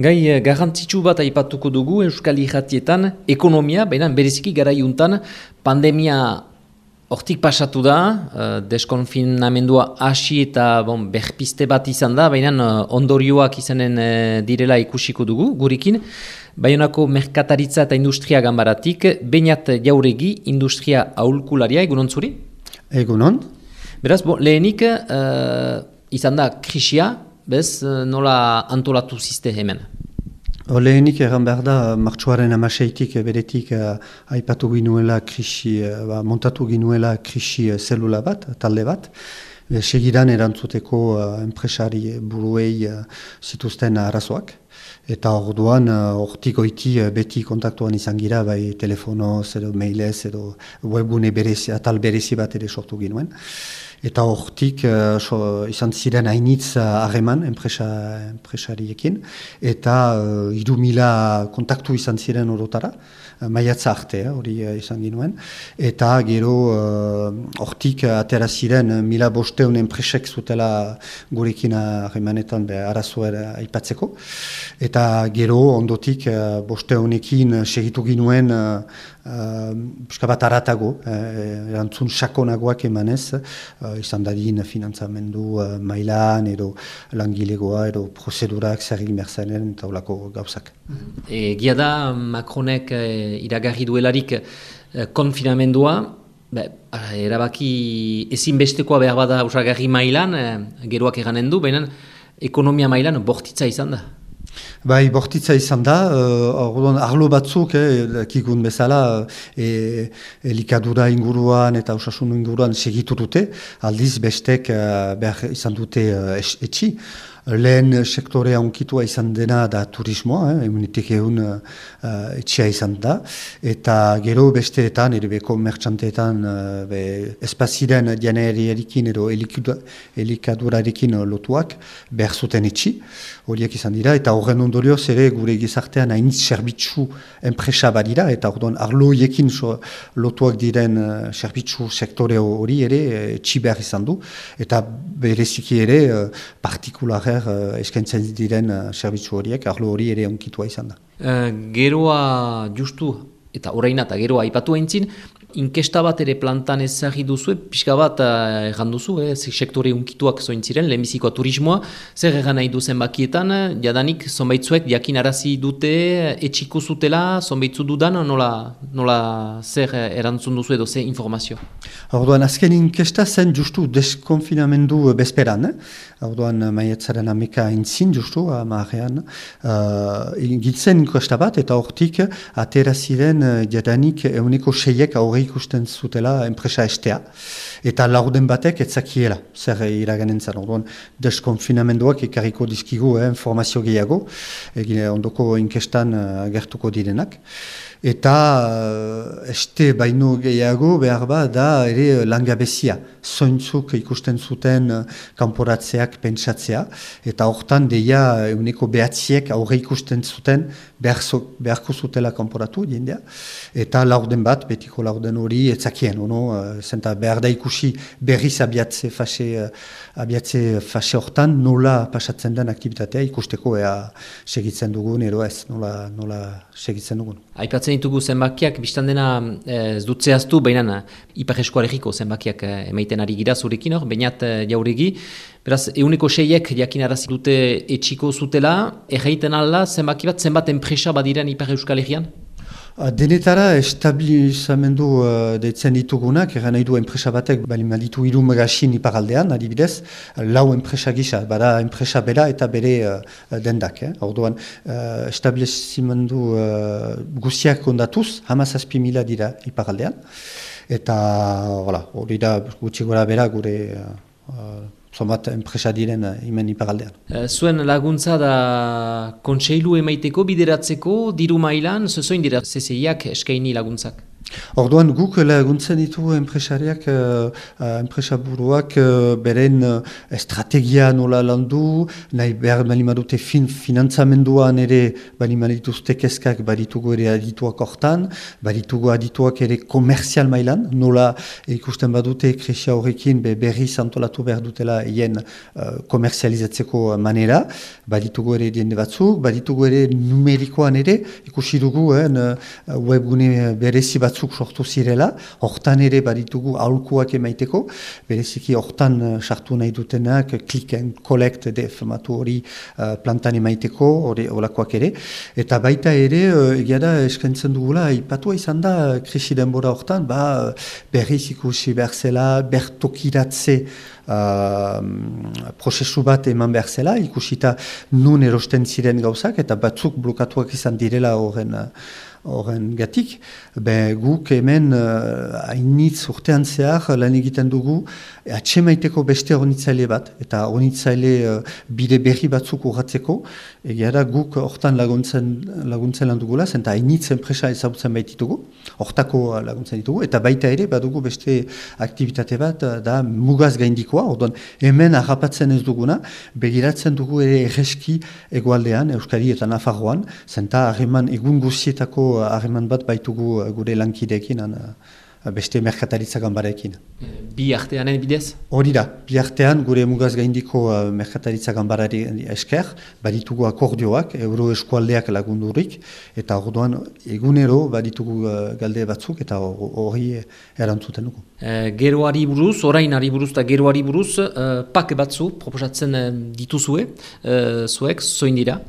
Gai eh, garrantzitsu bat aipatuko dugu Euskal Ijatietan, ekonomia, baina bereziki garaiuntan pandemia hortik pasatu da, uh, deskonfinamendua hasi eta bon, berpiste bat izan da, baina uh, ondorioak izanen uh, direla ikusiko dugu, gurikin. Baionako merkataritza eta industria gambaratik, bainat jauregi industria aulkularia, egunon zuri? Egunon. Beraz, bon, lehenik uh, izan da krisia, bez nola antolatu ziste hemen? Lehenik egan behar da, martxuaren amaseitik beretik uh, aipatu ginuela krisi, ba, montatu ginuela krisi zelula bat, talde bat. E, segidan erantzuteko enpresari buruei zituzten arazoak. Eta orduan, hortik uh, oiti beti kontaktuan izan gira, bai telefonoz edo mailez edo webgune berezi, atal berezi bat ere sortu ginuen. Eta hortik uh, izan ziren hainitz hareman uh, enpresa, enpresariekin. Eta uh, idu mila kontaktu izan ziren orotara, maiatza arte hori uh, izan ginuen. Eta gero hortik uh, atera ziren mila bosteun enpresek zutela gurekin haremanetan uh, arazoa aipatzeko. Eta gero ondotik uh, bosteunekin segitu ginuen uh, bat aratago, uh, erantzun sakonagoak emanez, uh, izan dadin finantzamendu uh, mailan, edo langilegoa, edo prozedurak zer egin berzenen, eta olako gauzak. E, Gia da, Macronek e, iragarri duelarik e, konfinamendua, Be, erabaki ezinbestekoa behar bada usagarri mailan, e, geroak eganen du, baina ekonomia mailan bortitza izan da. Bai, bortitza izan da, uh, arlo batzuk, eh, kikun bezala, e, elikadura inguruan eta osasun inguruan segitu dute, aldiz bestek uh, behar izan dute uh, etxi. Lehen sektorea unkitua izan dena da turismoa, eh, emunitik egun uh, etxia izan da, eta gero besteetan, ere beko mertxanteetan, uh, be, espaziren erikin edo elikadurarekin lotuak behar zuten etxi, horiek izan dira, eta horren ondorioz ere gure gizartean hain zerbitzu enpresa badira, eta orduan arloiekin so, lotuak diren uh, zerbitzu sektore hori ere etxi behar izan du, eta bereziki ere uh, partikularrer uh, eskaintzen diren uh, zerbitzu horiek, arlo hori ere onkitua izan da. Uh, geroa justu, eta orain eta geroa ipatu eintzin, inkesta bat ere plantan ezagri duzu, pixka bat erran duzu, eh, sektore unkituak zoin ziren, lehenbizikoa turismoa, zer erran nahi duzen bakietan, jadanik zonbaitzuek jakin arazi dute, etxiko zutela, zonbaitzu dudan, nola, nola zer erantzun duzu edo zer informazio? Orduan, azken inkesta zen justu deskonfinamendu bezperan, eh? Orduan, maietzaren ameka intzin justu, amarean, uh, gintzen inkesta bat, eta hortik, atera ziren jadanik euneko seiek aurre ikusten zutela enpresa estea. Eta laurden batek etzakiela, zer iraganen zan. Orduan, deskonfinamenduak ekarriko dizkigu eh, informazio gehiago, egine ondoko inkestan uh, agertuko direnak. Eta uh, este baino gehiago behar ba da ere langabezia. Zointzuk ikusten zuten uh, kanporatzeak pentsatzea. Eta hortan deia euneko behatziek aurre ikusten zuten beharko zutela kanporatu jendea. Eta laurden bat, betiko laurden hori etzakien, ono, uh, zenta behar da ikusi berriz abiatze fase, uh, abiatze fase hortan nola pasatzen den aktivitatea ikusteko ea segitzen dugun, ero ez, nola, nola segitzen dugun. Aipatzen ditugu zenbakiak, biztan dena eh, ez dut zehaztu, baina Ipar Eskoaregiko zenbakiak emaiten ari gira zurekin hor, bainat jauregi, Beraz, euneko seiek jakin arazi dute etxiko zutela, erraiten alda zenbaki bat, zenbat enpresa badiren Ipar Euskal Herrian? Denetara estabilizamendu uh, deitzen ditugunak, eran nahi du enpresa batek, bali malitu iru megasin iparaldean, adibidez, lau enpresa gisa, bada enpresa bera eta bere uh, dendak. Eh? Orduan, uh, estabilizamendu uh, guziak ondatuz, hamazazpi mila dira iparaldean, eta hori da gutxi gora bera gure uh, zomat enpresa diren uh, imen iparaldean. Uh, zuen laguntza da kontseilu emaiteko, bideratzeko, diru mailan, zezoin dira CCIak eskaini laguntzak? Orduan guk laguntzen ditu enpresariak, uh, enpresaburuak uh, beren estrategia nola landu, nahi behar bali madute fin, finantzamenduan ere bali madituzte kezkak baditugu ere adituak hortan, baditugu adituak ere komerzial mailan, nola ikusten badute kresia horrekin be berri zantolatu behar dutela hien uh, komerzializatzeko manera, baditugu ere diende batzuk, baditugu ere numerikoan ere, ikusi dugu eh, webgune berezi batzuk sortu zirela, hortan ere baditugu aholkuak emaiteko, bereziki hortan uh, sartu nahi dutenak, click and collect de famatu hori uh, plantan emaiteko, hori olakoak ere, eta baita ere, uh, egia da eskentzen dugula, ipatua izan da, krisi denbora hortan, ba, berriz ikusi behar zela, bertokiratze Uh, prozesu bat eman behar zela, ikusita nun erosten ziren gauzak, eta batzuk blokatuak izan direla horren horren gatik, be, guk hemen uh, hainitz urtean zehar lan egiten dugu atxemaiteko beste hornitzaile bat, eta hornitzaile uh, bide berri batzuk urratzeko, egia da guk hortan laguntzen, laguntzen lan dugula, zenta hainitz enpresa ezagutzen baititugu, hortako laguntzen ditugu, eta baita ere badugu beste aktivitate bat da mugaz gaindikoa, orduan hemen harrapatzen ez duguna, begiratzen dugu ere erreski egualdean, Euskari eta Nafarroan, zenta harreman egun guzietako harreman bat baitugu uh, gure lankideekin uh, beste merkataritza gambarekin. Bi artean bidez? Hori da, bi artean gure mugaz gaindiko uh, merkataritza gambarari esker, baditugu akordioak, euro eskualdeak lagundurik, eta orduan egunero baditugu uh, galde batzuk, eta hori erantzuten dugu. E, geroari buruz, orainari buruz eta geroari buruz, uh, pak batzu proposatzen dituzue, uh, zuek, zoin dira?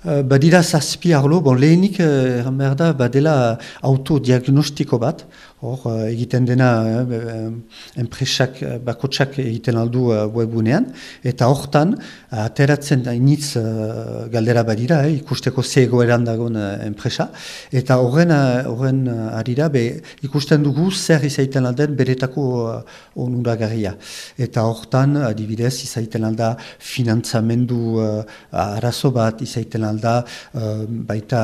Uh, badira zazpi arlo, bon, lehenik behar da badela autodiagnostiko bat, hor uh, egiten dena uh, enpresak, uh, bakotsak egiten aldu webunean, eta hortan ateratzen da initz galdera badira, eh, ikusteko ze egoeran dagoen enpresa, eta horren horren arira be, ikusten dugu zer izaiten alden beretako onuragarria. Eta hortan, adibidez, izaiten alda finantzamendu arazo bat, izaiten alda baita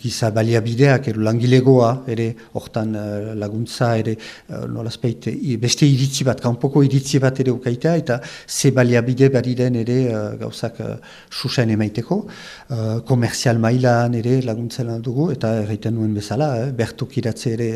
giza baliabideak, langilegoa, ere hortan uh, laguntza, ere uh, nolazpeit, beste iritzi bat, kanpoko iritzi bat ere ukaitea, eta ze baliabide bariren ere uh, gauzak uh, susen emaiteko, komerzial mailan ere laguntzen dugu, eta erraiten nuen bezala, eh, bertukiratze ere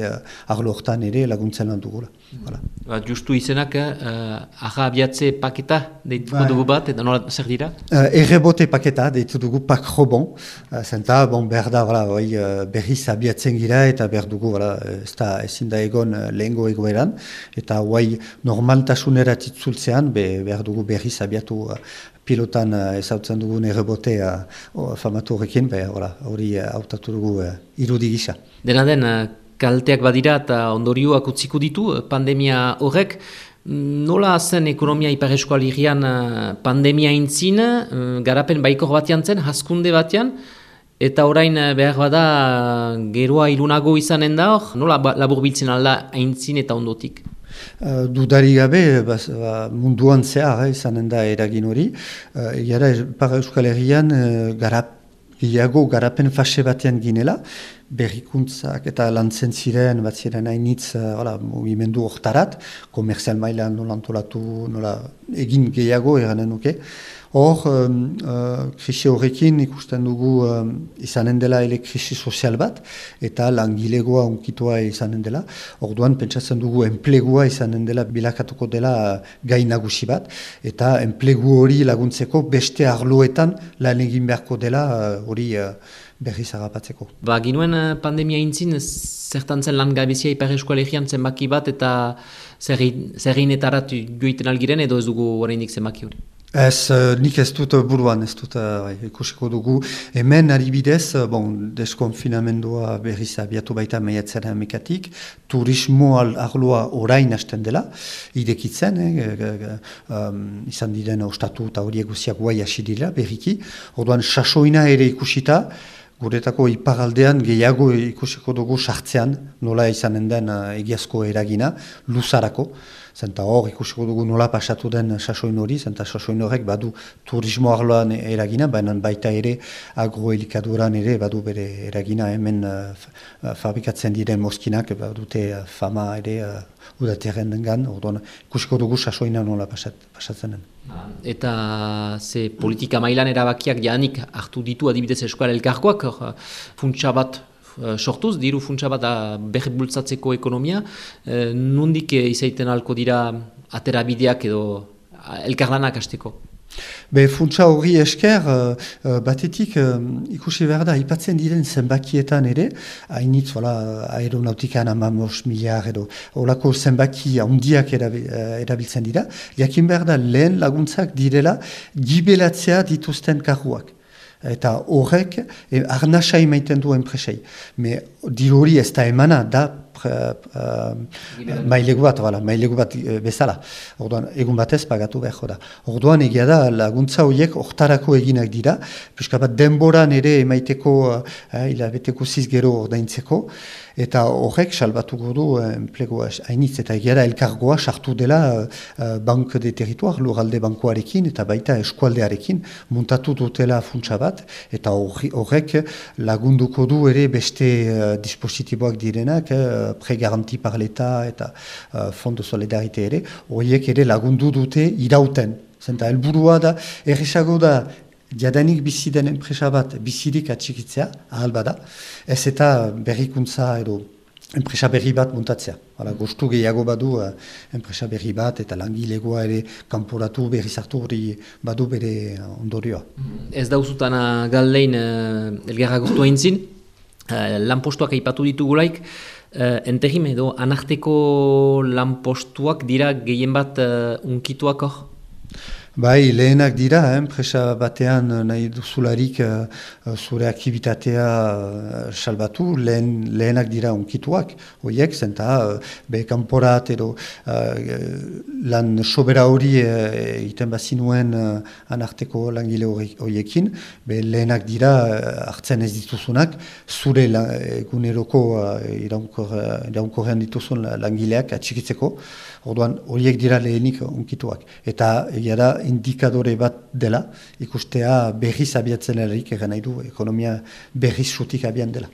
arlo hortan ere laguntzen dugu. Voilà. Ba, justu izenak, uh, aha abiatze paketa deituko bai. dugu bat, eta nola zer dira? Uh, errebote paketa deitu dugu pak robon, uh, zenta, bon, behar da, voilà, oi, berriz abiatzen gira, eta behar dugu, voilà, ez da, ezin da egon uh, lehengo egoeran, eta guai normaltasunera titzultzean, be, behar dugu berriz abiatu uh, pilotan uh, ezautzen dugun errebotea uh, famatu horrekin, hori uh, autatu dugu irudi gisa. Dena den, kalteak badira eta ondorioak utziko ditu eh, pandemia horrek. Nola zen ekonomia ipar eskualigian eh, pandemia intzin, eh, garapen baikor batean zen, haskunde batean, eta orain behar bada geroa ilunago izanen da hor, nola ba, labur biltzen alda aintzin eta ondotik? Uh, dudari gabe ba, munduan zehar izanen da eragin hori. Uh, Egara, para Euskal Herrian uh, garap, garapen fase batean ginela, berrikuntzak eta lantzen ziren, bat ziren hainitz, uh, movimendu oktarat, komerzial mailan nola antolatu, nola egin gehiago eranen nuke. Hor, um, uh, krisi horrekin ikusten dugu um, izanen dela ele krisi sozial bat, eta langilegoa unkitoa izanen dela. Orduan, pentsatzen dugu enplegua izanen dela bilakatuko dela uh, gai nagusi bat, eta enplegu hori laguntzeko beste arloetan lan egin beharko dela hori uh, berri zagapatzeko. Ba, ginuen eh, pandemia intzin, zertan zen lan gabizia ipar eskualegian zenbaki bat eta zerrin eta aratu joiten algiren edo ez dugu horreindik zenbaki hori? Ez, uh, nik ez dut buruan, ez dut uh, ikusiko dugu. Hemen haribidez, uh, bon, deskonfinamendua berriz abiatu baita meiatzera emekatik, turismo arloa orain hasten dela, idekitzen, eh, um, izan diren ostatu eta horiek guziak guai hasi dira, berriki. Orduan, sasoina ere ikusita, guretako iparaldean gehiago ikusiko dugu sartzean, nola izanen den egiazko eragina, luzarako, zenta hor ikusiko dugu nola pasatu den sasoin hori, zenta sasoin horrek badu turismo arloan eragina, baina baita ere agroelikaduran ere badu bere eragina hemen uh, fabrikatzen diren moskinak badute uh, fama ere uh, udaterren dengan, orduan ikusiko dugu sasoina nola pasat, pasatzen den. Eta ze politika mailan erabakiak janik hartu ditu adibidez eskual elkarkoak, funtsa bat Eh, sortuz, diru funtsa bat behar bultzatzeko ekonomia, e, nundik izaiten alko dira aterabideak edo elkarlanak hasteko? Be funtsa hori esker, uh, batetik uh, ikusi behar da, ipatzen diren zenbakietan ere, hainitz, voilà, aeronautikan amamos miliar edo, holako zenbaki handiak erabiltzen dira, jakin behar da lehen laguntzak direla gibelatzea dituzten karruak eta horrek e, arnasa emaiten du enpresei. Me diru hori ez da emana da mailegu bat, wala, mailegu bat e, bezala. Orduan, egun batez pagatu behar da. Orduan, egia da, laguntza horiek oktarako eginak dira, puska bat denboran ere emaiteko, eh, hilabeteko zizgero ordaintzeko, eta horrek salbatuko du eh, enplegoa hainitz eta egia da elkargoa sartu dela uh, bank de territuar, lurralde bankoarekin eta baita eskualdearekin muntatu dutela funtsa bat eta horrek lagunduko du ere beste uh, dispositiboak direnak uh, pregaranti parleta eta uh, fondo solidarite ere horiek ere lagundu dute irauten Zenta, helburua da, erresago da, jadanik bizi den enpresa bat bizirik atxikitzea, ahal bada, ez eta berrikuntza edo enpresa berri bat muntatzea. Hala, gostu gehiago badu uh, enpresa berri bat eta langilegoa ere kanporatu berri zartu hori badu bere ondorioa. Ez dauzutana galdein uh, elgarra gostu hain zin, uh, lanpostuak aipatu ditugulaik, uh, entegime edo anarteko lanpostuak dira gehien bat uh, unkituak hor? Bai, lehenak dira, enpresa batean eh, nahi duzularik uh, zure aktivitatea uh, salbatu, lehen, lehenak dira unkituak, horiek, zenta uh, be kanporat edo lan sobera hori egiten uh, bazinuen uh, anarteko langile horiekin, be lehenak dira uh, hartzen ez dituzunak, zure la, eguneroko uh, iraunkorrean dituzun langileak atxikitzeko, orduan horiek dira lehenik unkituak. Eta egia da, indikadore bat dela, ikustea berriz abiatzen erik, egan nahi du, ekonomia berriz sutik abian dela.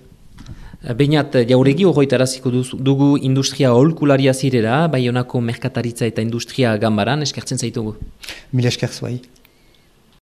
Beinat, jauregi horretaraziko dugu industria holkularia zirera, bai honako merkataritza eta industria gambaran, eskertzen zaitugu? Mil eskertzuai.